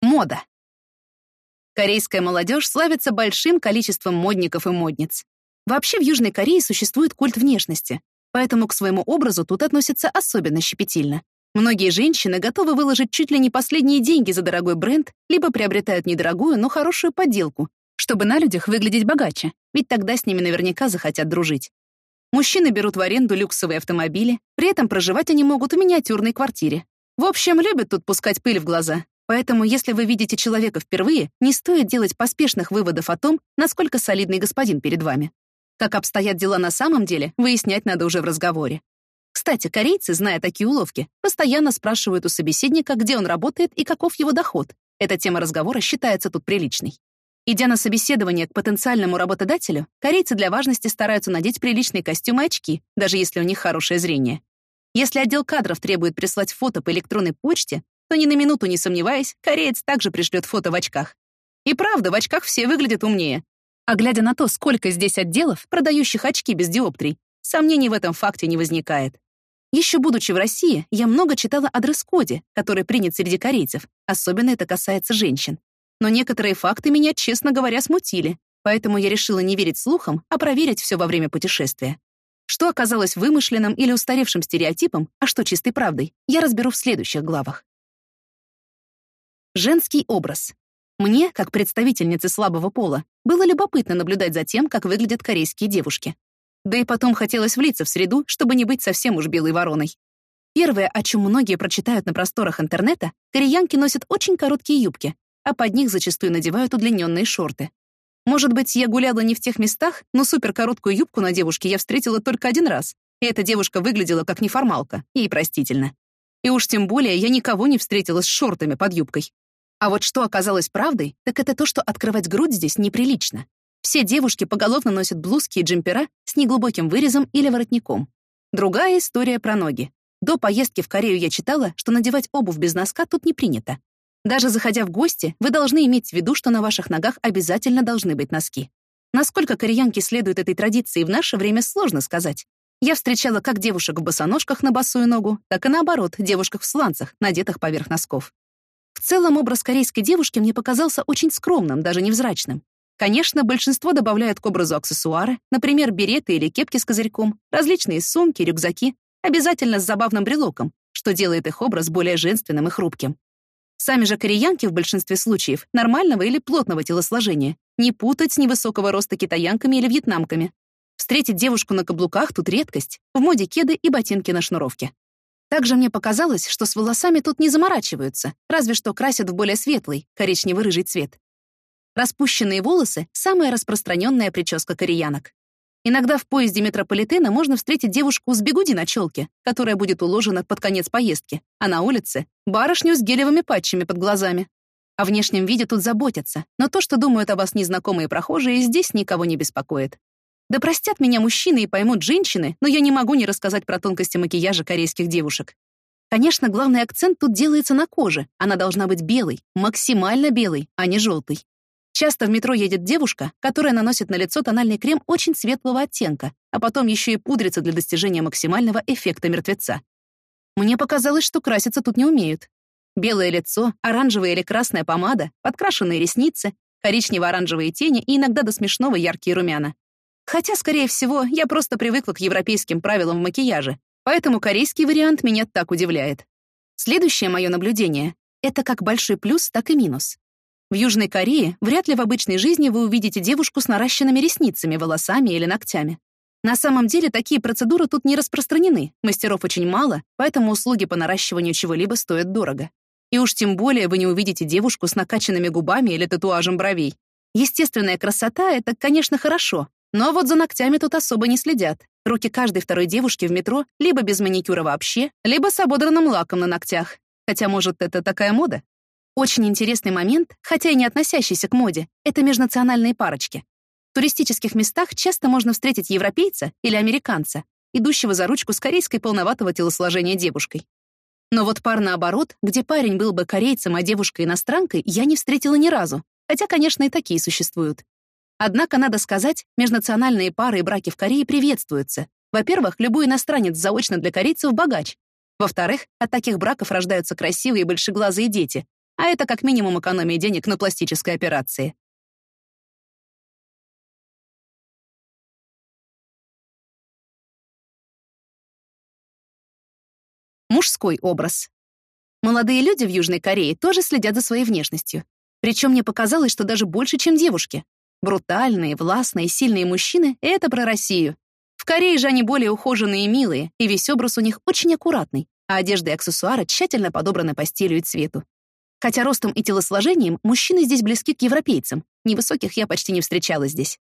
Мода. Корейская молодежь славится большим количеством модников и модниц. Вообще в Южной Корее существует культ внешности, поэтому к своему образу тут относятся особенно щепетильно. Многие женщины готовы выложить чуть ли не последние деньги за дорогой бренд, либо приобретают недорогую, но хорошую подделку, чтобы на людях выглядеть богаче, ведь тогда с ними наверняка захотят дружить. Мужчины берут в аренду люксовые автомобили, при этом проживать они могут в миниатюрной квартире. В общем, любят тут пускать пыль в глаза. Поэтому, если вы видите человека впервые, не стоит делать поспешных выводов о том, насколько солидный господин перед вами. Как обстоят дела на самом деле, выяснять надо уже в разговоре. Кстати, корейцы, зная такие уловки, постоянно спрашивают у собеседника, где он работает и каков его доход. Эта тема разговора считается тут приличной. Идя на собеседование к потенциальному работодателю, корейцы для важности стараются надеть приличные костюмы и очки, даже если у них хорошее зрение. Если отдел кадров требует прислать фото по электронной почте, то ни на минуту не сомневаясь, кореец также пришлет фото в очках. И правда, в очках все выглядят умнее. А глядя на то, сколько здесь отделов, продающих очки без диоптрий, сомнений в этом факте не возникает. Еще будучи в России, я много читала о дресс-коде, который принят среди корейцев, особенно это касается женщин. Но некоторые факты меня, честно говоря, смутили, поэтому я решила не верить слухам, а проверить все во время путешествия. Что оказалось вымышленным или устаревшим стереотипом, а что чистой правдой, я разберу в следующих главах. Женский образ. Мне, как представительнице слабого пола, было любопытно наблюдать за тем, как выглядят корейские девушки. Да и потом хотелось влиться в среду, чтобы не быть совсем уж белой вороной. Первое, о чем многие прочитают на просторах интернета, кореянки носят очень короткие юбки, а под них зачастую надевают удлиненные шорты. Может быть, я гуляла не в тех местах, но суперкороткую юбку на девушке я встретила только один раз, и эта девушка выглядела как неформалка, ей простительно. И уж тем более я никого не встретила с шортами под юбкой. А вот что оказалось правдой, так это то, что открывать грудь здесь неприлично. Все девушки поголовно носят блузки и джемпера с неглубоким вырезом или воротником. Другая история про ноги. До поездки в Корею я читала, что надевать обувь без носка тут не принято. Даже заходя в гости, вы должны иметь в виду, что на ваших ногах обязательно должны быть носки. Насколько кореянки следуют этой традиции в наше время, сложно сказать. Я встречала как девушек в босоножках на босую ногу, так и наоборот, девушках в сланцах, надетых поверх носков. В целом образ корейской девушки мне показался очень скромным, даже невзрачным. Конечно, большинство добавляют к образу аксессуары, например, береты или кепки с козырьком, различные сумки, рюкзаки, обязательно с забавным брелоком, что делает их образ более женственным и хрупким. Сами же кореянки в большинстве случаев нормального или плотного телосложения, не путать с невысокого роста китаянками или вьетнамками. Встретить девушку на каблуках тут редкость, в моде кеды и ботинки на шнуровке. Также мне показалось, что с волосами тут не заморачиваются, разве что красят в более светлый, коричнево-рыжий цвет. Распущенные волосы — самая распространенная прическа кореянок. Иногда в поезде метрополитена можно встретить девушку с бегуди на челке, которая будет уложена под конец поездки, а на улице — барышню с гелевыми патчами под глазами. О внешнем виде тут заботятся, но то, что думают о вас незнакомые прохожие, здесь никого не беспокоит. Да простят меня мужчины и поймут женщины, но я не могу не рассказать про тонкости макияжа корейских девушек. Конечно, главный акцент тут делается на коже. Она должна быть белой, максимально белой, а не желтой. Часто в метро едет девушка, которая наносит на лицо тональный крем очень светлого оттенка, а потом еще и пудрится для достижения максимального эффекта мертвеца. Мне показалось, что краситься тут не умеют. Белое лицо, оранжевая или красная помада, подкрашенные ресницы, коричнево-оранжевые тени и иногда до смешного яркие румяна. Хотя, скорее всего, я просто привыкла к европейским правилам в макияже, поэтому корейский вариант меня так удивляет. Следующее мое наблюдение — это как большой плюс, так и минус. В Южной Корее вряд ли в обычной жизни вы увидите девушку с наращенными ресницами, волосами или ногтями. На самом деле такие процедуры тут не распространены, мастеров очень мало, поэтому услуги по наращиванию чего-либо стоят дорого. И уж тем более вы не увидите девушку с накачанными губами или татуажем бровей. Естественная красота — это, конечно, хорошо, но вот за ногтями тут особо не следят. Руки каждой второй девушки в метро либо без маникюра вообще, либо с ободранным лаком на ногтях. Хотя, может, это такая мода? Очень интересный момент, хотя и не относящийся к моде, это межнациональные парочки. В туристических местах часто можно встретить европейца или американца, идущего за ручку с корейской полноватого телосложения девушкой. Но вот пар наоборот, где парень был бы корейцем, а девушка иностранкой, я не встретила ни разу, хотя, конечно, и такие существуют. Однако, надо сказать, межнациональные пары и браки в Корее приветствуются. Во-первых, любой иностранец заочно для корейцев богач. Во-вторых, от таких браков рождаются красивые большеглазые дети, а это как минимум экономия денег на пластической операции. Мужской образ. Молодые люди в Южной Корее тоже следят за своей внешностью. Причем мне показалось, что даже больше, чем девушки. Брутальные, властные, сильные мужчины — это про Россию. В Корее же они более ухоженные и милые, и весь образ у них очень аккуратный, а одежда и аксессуары тщательно подобраны по стилю и цвету. Хотя ростом и телосложением мужчины здесь близки к европейцам, невысоких я почти не встречала здесь.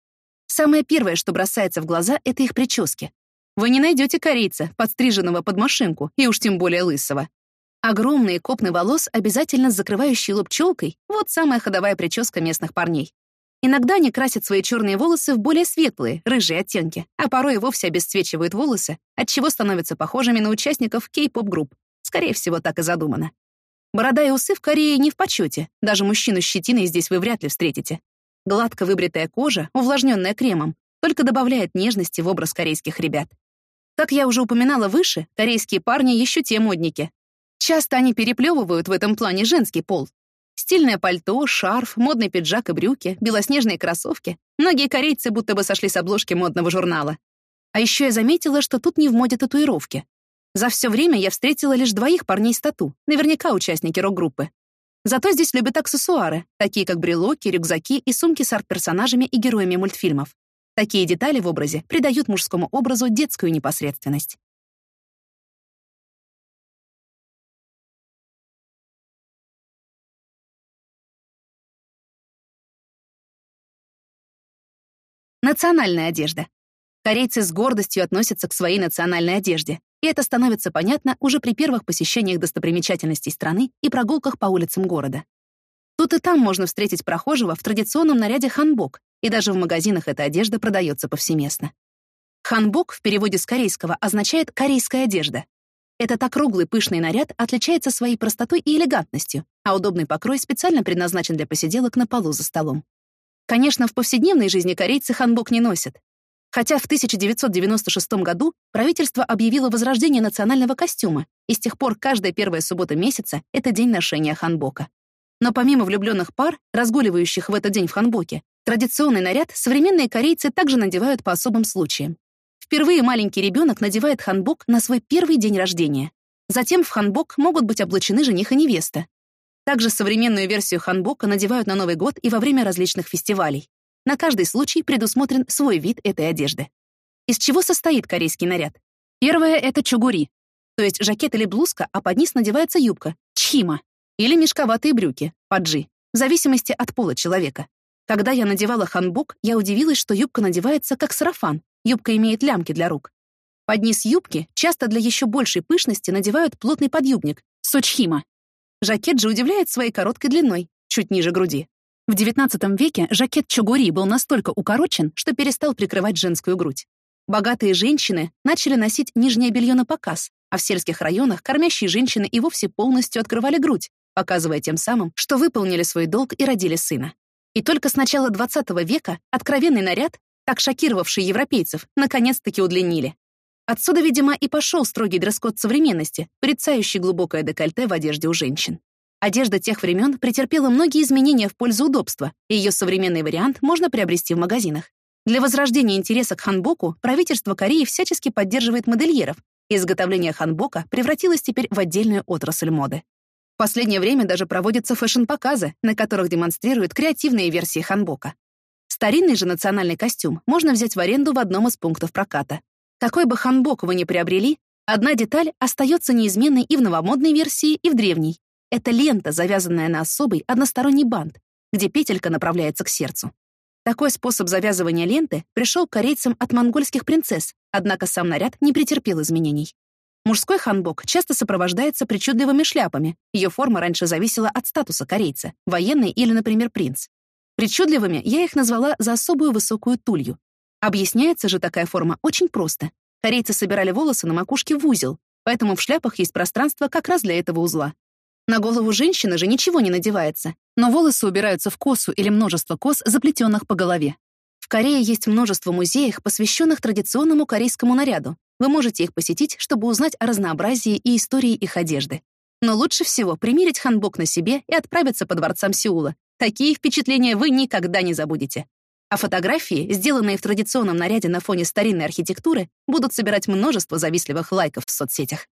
Самое первое, что бросается в глаза, — это их прически. Вы не найдете корейца, подстриженного под машинку, и уж тем более лысого. Огромные копны волос, обязательно закрывающие лоб челкой — вот самая ходовая прическа местных парней. Иногда они красят свои черные волосы в более светлые, рыжие оттенки, а порой и вовсе обесцвечивают волосы, отчего становятся похожими на участников кей-поп-групп. Скорее всего, так и задумано. Борода и усы в Корее не в почете, даже мужчину с щетиной здесь вы вряд ли встретите. Гладко выбритая кожа, увлажненная кремом, только добавляет нежности в образ корейских ребят. Как я уже упоминала выше, корейские парни еще те модники. Часто они переплевывают в этом плане женский пол. Стильное пальто, шарф, модный пиджак и брюки, белоснежные кроссовки. Многие корейцы будто бы сошли с обложки модного журнала. А еще я заметила, что тут не в моде татуировки. За все время я встретила лишь двоих парней с тату, наверняка участники рок-группы. Зато здесь любят аксессуары, такие как брелоки, рюкзаки и сумки с арт-персонажами и героями мультфильмов. Такие детали в образе придают мужскому образу детскую непосредственность. Национальная одежда. Корейцы с гордостью относятся к своей национальной одежде, и это становится понятно уже при первых посещениях достопримечательностей страны и прогулках по улицам города. Тут и там можно встретить прохожего в традиционном наряде ханбок, и даже в магазинах эта одежда продается повсеместно. Ханбок в переводе с корейского означает «корейская одежда». Этот округлый пышный наряд отличается своей простотой и элегантностью, а удобный покрой специально предназначен для посиделок на полу за столом. Конечно, в повседневной жизни корейцы ханбок не носят. Хотя в 1996 году правительство объявило возрождение национального костюма, и с тех пор каждая первая суббота месяца — это день ношения ханбока. Но помимо влюбленных пар, разгуливающих в этот день в ханбоке, Традиционный наряд современные корейцы также надевают по особым случаям. Впервые маленький ребенок надевает ханбок на свой первый день рождения. Затем в ханбок могут быть облачены жених и невеста. Также современную версию ханбока надевают на Новый год и во время различных фестивалей. На каждый случай предусмотрен свой вид этой одежды. Из чего состоит корейский наряд? Первое — это чугури, то есть жакет или блузка, а под низ надевается юбка, чхима, или мешковатые брюки, паджи, в зависимости от пола человека. Когда я надевала ханбок, я удивилась, что юбка надевается как сарафан. Юбка имеет лямки для рук. Под низ юбки часто для еще большей пышности надевают плотный подъюбник — сочхима. Жакет же удивляет своей короткой длиной, чуть ниже груди. В XIX веке жакет чогури был настолько укорочен, что перестал прикрывать женскую грудь. Богатые женщины начали носить нижнее белье на показ, а в сельских районах кормящие женщины и вовсе полностью открывали грудь, показывая тем самым, что выполнили свой долг и родили сына. И только с начала XX века откровенный наряд, так шокировавший европейцев, наконец-таки удлинили. Отсюда, видимо, и пошел строгий дресс-код современности, порицающий глубокое декольте в одежде у женщин. Одежда тех времен претерпела многие изменения в пользу удобства, и ее современный вариант можно приобрести в магазинах. Для возрождения интереса к ханбоку правительство Кореи всячески поддерживает модельеров, и изготовление ханбока превратилось теперь в отдельную отрасль моды. В последнее время даже проводятся фэшн-показы, на которых демонстрируют креативные версии ханбока. Старинный же национальный костюм можно взять в аренду в одном из пунктов проката. Какой бы ханбок вы ни приобрели, одна деталь остается неизменной и в новомодной версии, и в древней. Это лента, завязанная на особый односторонний бант, где петелька направляется к сердцу. Такой способ завязывания ленты пришел корейцам от монгольских принцесс, однако сам наряд не претерпел изменений. Мужской ханбок часто сопровождается причудливыми шляпами. Ее форма раньше зависела от статуса корейца, военный или, например, принц. Причудливыми я их назвала за особую высокую тулью. Объясняется же такая форма очень просто. Корейцы собирали волосы на макушке в узел, поэтому в шляпах есть пространство как раз для этого узла. На голову женщины же ничего не надевается, но волосы убираются в косу или множество кос, заплетенных по голове. Корее есть множество музеев, посвященных традиционному корейскому наряду. Вы можете их посетить, чтобы узнать о разнообразии и истории их одежды. Но лучше всего примерить ханбок на себе и отправиться по дворцам Сеула. Такие впечатления вы никогда не забудете. А фотографии, сделанные в традиционном наряде на фоне старинной архитектуры, будут собирать множество завистливых лайков в соцсетях.